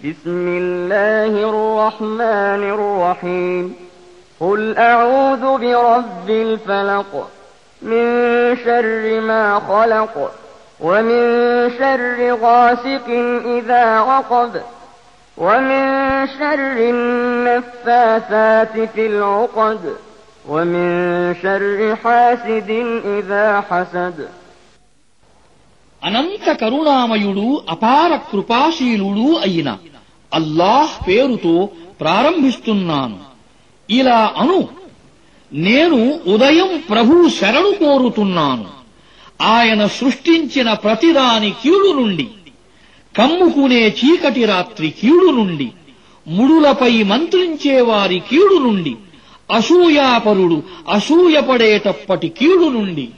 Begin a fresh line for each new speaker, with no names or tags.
بسم الله الرحمن الرحيم قل أعوذ برب الفلق من شر ما خلق ومن شر غاسق إذا وقب ومن شر النفاثات في العقد ومن شر حاسد إذا حسد
అనంత కరుణామయుడు అపార కృపాశీలుడు అయిన అల్లాహ్ పేరుతో ప్రారంభిస్తున్నాను. ఇలా అను. నేను ఉదయం ప్రభు శరణు కోరుతున్నాను. ఆయన సృష్టించిన ప్రతిదాని కీడు నుండి కమ్ముకునే చీకటి రాత్రి కీడు నుండి ముడులపై మంత్రించే వారి కీడు నుండి అసూయాపరుడు అసూయపడేటప్పటి కీడు నుండి